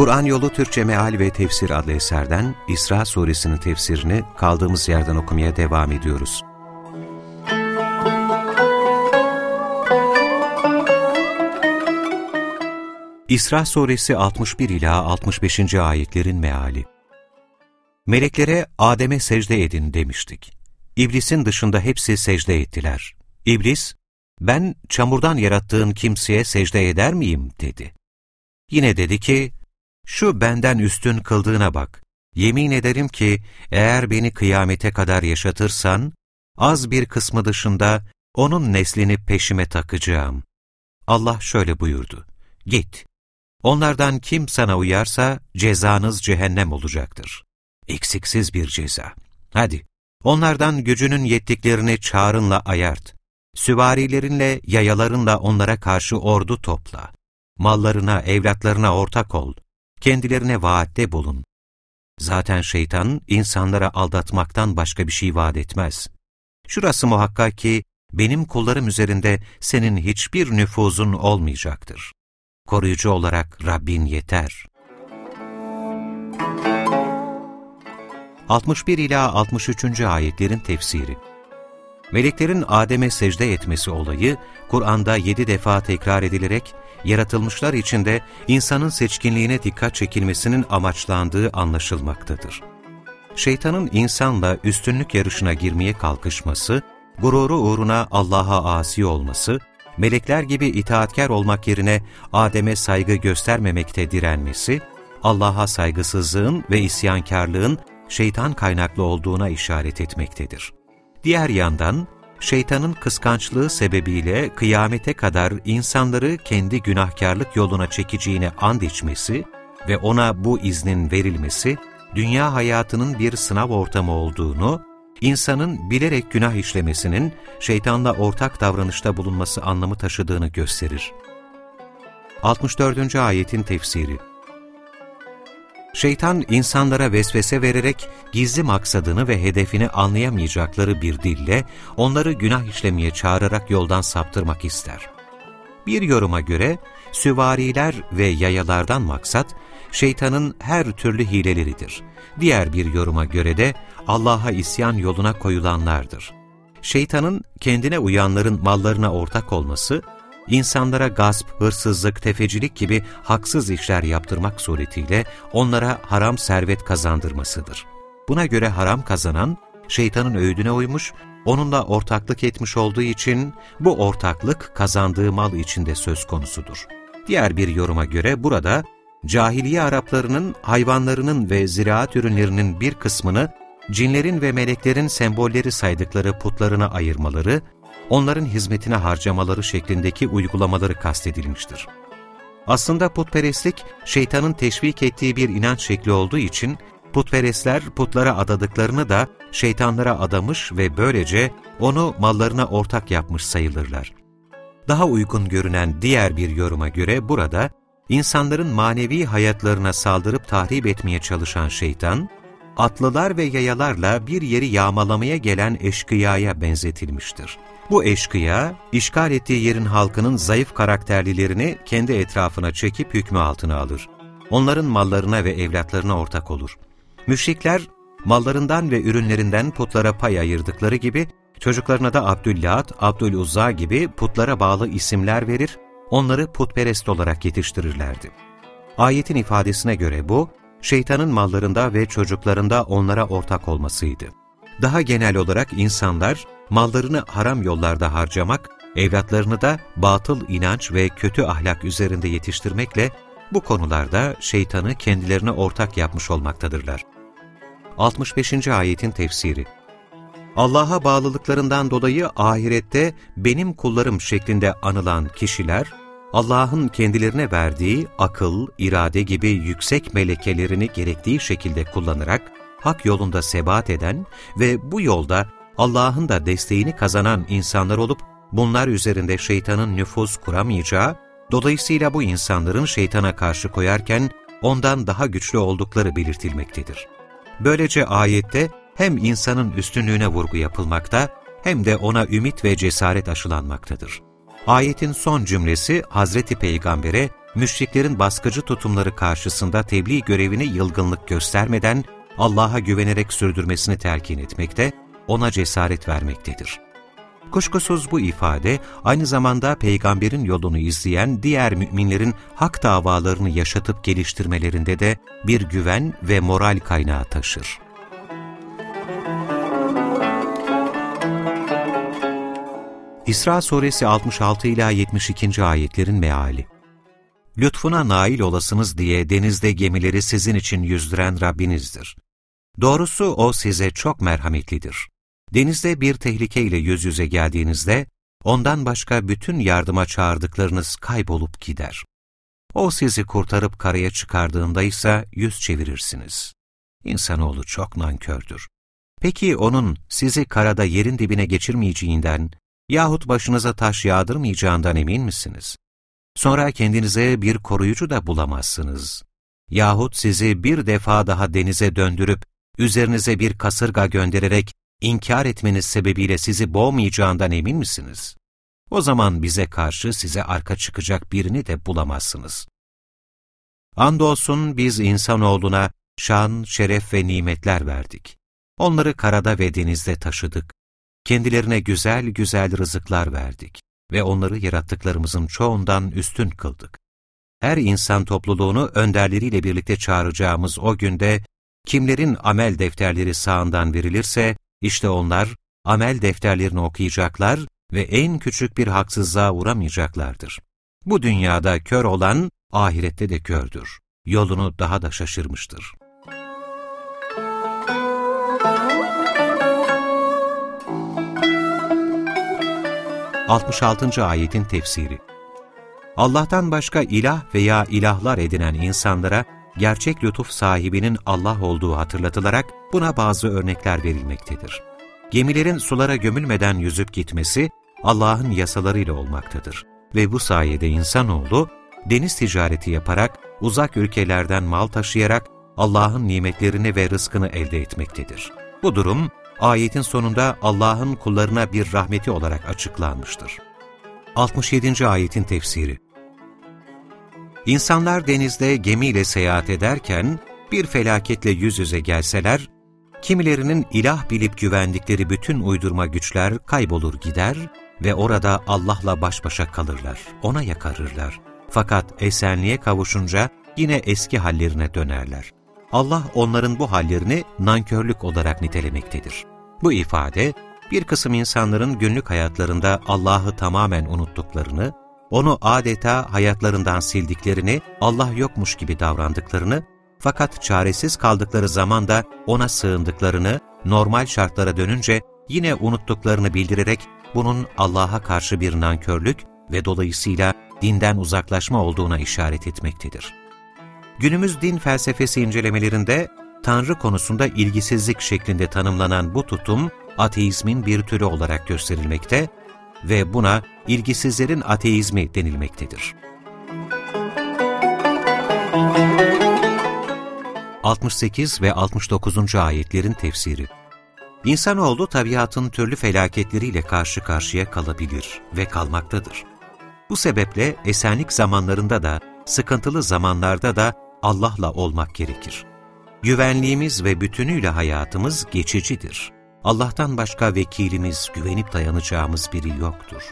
Kur'an Yolu Türkçe Meal ve Tefsir adlı eserden İsra Suresinin tefsirini kaldığımız yerden okumaya devam ediyoruz. İsra Suresi 61 ila 65. ayetlerin meali. Meleklere Adem'e secde edin demiştik. İblisin dışında hepsi secde ettiler. İblis, ben çamurdan yarattığın kimseye secde eder miyim dedi. Yine dedi ki, şu benden üstün kıldığına bak. Yemin ederim ki eğer beni kıyamete kadar yaşatırsan, az bir kısmı dışında onun neslini peşime takacağım. Allah şöyle buyurdu. Git. Onlardan kim sana uyarsa cezanız cehennem olacaktır. Eksiksiz bir ceza. Hadi, onlardan gücünün yettiklerini çağrınla ayart. Süvarilerinle, yayalarınla onlara karşı ordu topla. Mallarına, evlatlarına ortak ol. Kendilerine vaatte bulun. Zaten şeytan, insanlara aldatmaktan başka bir şey vaat etmez. Şurası muhakkak ki, benim kullarım üzerinde senin hiçbir nüfuzun olmayacaktır. Koruyucu olarak Rabbin yeter. 61 ila 63. ayetlerin tefsiri Meleklerin Adem'e secde etmesi olayı, Kur'an'da yedi defa tekrar edilerek, yaratılmışlar içinde insanın seçkinliğine dikkat çekilmesinin amaçlandığı anlaşılmaktadır. Şeytanın insanla üstünlük yarışına girmeye kalkışması, gururu uğruna Allah'a asi olması, melekler gibi itaatkar olmak yerine Adem'e saygı göstermemekte direnmesi, Allah'a saygısızlığın ve isyankarlığın şeytan kaynaklı olduğuna işaret etmektedir. Diğer yandan, şeytanın kıskançlığı sebebiyle kıyamete kadar insanları kendi günahkarlık yoluna çekeceğine and içmesi ve ona bu iznin verilmesi, dünya hayatının bir sınav ortamı olduğunu, insanın bilerek günah işlemesinin şeytanla ortak davranışta bulunması anlamı taşıdığını gösterir. 64. Ayetin Tefsiri Şeytan insanlara vesvese vererek gizli maksadını ve hedefini anlayamayacakları bir dille onları günah işlemeye çağırarak yoldan saptırmak ister. Bir yoruma göre süvariler ve yayalardan maksat şeytanın her türlü hileleridir. Diğer bir yoruma göre de Allah'a isyan yoluna koyulanlardır. Şeytanın kendine uyanların mallarına ortak olması, insanlara gasp, hırsızlık, tefecilik gibi haksız işler yaptırmak suretiyle onlara haram servet kazandırmasıdır. Buna göre haram kazanan, şeytanın öğüdüne uymuş, onunla ortaklık etmiş olduğu için bu ortaklık kazandığı mal içinde söz konusudur. Diğer bir yoruma göre burada, cahiliye Araplarının hayvanlarının ve ziraat ürünlerinin bir kısmını cinlerin ve meleklerin sembolleri saydıkları putlarına ayırmaları onların hizmetine harcamaları şeklindeki uygulamaları kastedilmiştir. Aslında putperestlik, şeytanın teşvik ettiği bir inanç şekli olduğu için, putperestler putlara adadıklarını da şeytanlara adamış ve böylece onu mallarına ortak yapmış sayılırlar. Daha uygun görünen diğer bir yoruma göre burada, insanların manevi hayatlarına saldırıp tahrip etmeye çalışan şeytan, atlılar ve yayalarla bir yeri yağmalamaya gelen eşkıyaya benzetilmiştir. Bu eşkıya, işgal ettiği yerin halkının zayıf karakterlilerini kendi etrafına çekip hükmü altına alır. Onların mallarına ve evlatlarına ortak olur. Müşrikler, mallarından ve ürünlerinden putlara pay ayırdıkları gibi, çocuklarına da Abdüllat, Abdüluzza gibi putlara bağlı isimler verir, onları putperest olarak yetiştirirlerdi. Ayetin ifadesine göre bu, şeytanın mallarında ve çocuklarında onlara ortak olmasıydı. Daha genel olarak insanlar, mallarını haram yollarda harcamak, evlatlarını da batıl inanç ve kötü ahlak üzerinde yetiştirmekle bu konularda şeytanı kendilerine ortak yapmış olmaktadırlar. 65. Ayetin Tefsiri Allah'a bağlılıklarından dolayı ahirette benim kullarım şeklinde anılan kişiler, Allah'ın kendilerine verdiği akıl, irade gibi yüksek melekelerini gerektiği şekilde kullanarak, hak yolunda sebat eden ve bu yolda Allah'ın da desteğini kazanan insanlar olup, bunlar üzerinde şeytanın nüfuz kuramayacağı, dolayısıyla bu insanların şeytana karşı koyarken ondan daha güçlü oldukları belirtilmektedir. Böylece ayette hem insanın üstünlüğüne vurgu yapılmakta, hem de ona ümit ve cesaret aşılanmaktadır. Ayetin son cümlesi Hazreti Peygamber'e müşriklerin baskıcı tutumları karşısında tebliğ görevini yılgınlık göstermeden Allah'a güvenerek sürdürmesini telkin etmekte, ona cesaret vermektedir. Kuşkusuz bu ifade aynı zamanda peygamberin yolunu izleyen diğer müminlerin hak davalarını yaşatıp geliştirmelerinde de bir güven ve moral kaynağı taşır. İsra Suresi 66 ila 72. ayetlerin meali. Lütfuna nail olasınız diye denizde gemileri sizin için yüzdüren Rabbinizdir. Doğrusu O size çok merhametlidir. Denizde bir tehlikeyle yüz yüze geldiğinizde, ondan başka bütün yardıma çağırdıklarınız kaybolup gider. O sizi kurtarıp karaya çıkardığında ise yüz çevirirsiniz. İnsanoğlu çok nankördür. Peki onun sizi karada yerin dibine geçirmeyeceğinden yahut başınıza taş yağdırmayacağından emin misiniz? Sonra kendinize bir koruyucu da bulamazsınız. Yahut sizi bir defa daha denize döndürüp, üzerinize bir kasırga göndererek inkar etmeniz sebebiyle sizi boğmayacağından emin misiniz? O zaman bize karşı size arka çıkacak birini de bulamazsınız. Andolsun biz insanoğluna şan, şeref ve nimetler verdik. Onları karada ve denizde taşıdık. Kendilerine güzel güzel rızıklar verdik ve onları yarattıklarımızın çoğundan üstün kıldık. Her insan topluluğunu önderleriyle birlikte çağıracağımız o günde, kimlerin amel defterleri sağından verilirse, işte onlar amel defterlerini okuyacaklar ve en küçük bir haksızlığa uğramayacaklardır. Bu dünyada kör olan, ahirette de kördür. Yolunu daha da şaşırmıştır. 66. ayetin tefsiri Allah'tan başka ilah veya ilahlar edinen insanlara gerçek lütuf sahibinin Allah olduğu hatırlatılarak buna bazı örnekler verilmektedir. Gemilerin sulara gömülmeden yüzüp gitmesi Allah'ın yasalarıyla olmaktadır ve bu sayede insanoğlu deniz ticareti yaparak uzak ülkelerden mal taşıyarak Allah'ın nimetlerini ve rızkını elde etmektedir. Bu durum ayetin sonunda Allah'ın kullarına bir rahmeti olarak açıklanmıştır. 67. ayetin tefsiri İnsanlar denizde gemiyle seyahat ederken bir felaketle yüz yüze gelseler, kimilerinin ilah bilip güvendikleri bütün uydurma güçler kaybolur gider ve orada Allah'la baş başa kalırlar, ona yakarırlar. Fakat esenliğe kavuşunca yine eski hallerine dönerler. Allah onların bu hallerini nankörlük olarak nitelemektedir. Bu ifade, bir kısım insanların günlük hayatlarında Allah'ı tamamen unuttuklarını, onu adeta hayatlarından sildiklerini, Allah yokmuş gibi davrandıklarını, fakat çaresiz kaldıkları zaman da ona sığındıklarını, normal şartlara dönünce yine unuttuklarını bildirerek bunun Allah'a karşı bir nankörlük ve dolayısıyla dinden uzaklaşma olduğuna işaret etmektedir. Günümüz din felsefesi incelemelerinde Tanrı konusunda ilgisizlik şeklinde tanımlanan bu tutum, ateizmin bir türü olarak gösterilmekte ve buna ilgisizlerin ateizmi denilmektedir. 68 ve 69. ayetlerin tefsiri İnsanoğlu tabiatın türlü felaketleriyle karşı karşıya kalabilir ve kalmaktadır. Bu sebeple esenlik zamanlarında da, sıkıntılı zamanlarda da Allah'la olmak gerekir. Güvenliğimiz ve bütünüyle hayatımız geçicidir. Allah'tan başka vekilimiz, güvenip dayanacağımız biri yoktur.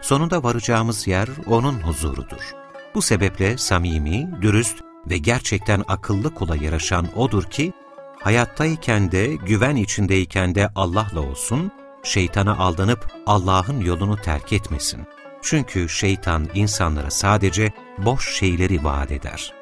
Sonunda varacağımız yer O'nun huzurudur. Bu sebeple samimi, dürüst ve gerçekten akıllı kula yaraşan O'dur ki, hayattayken de, güven içindeyken de Allah'la olsun, şeytana aldanıp Allah'ın yolunu terk etmesin. Çünkü şeytan insanlara sadece boş şeyleri vaat eder.''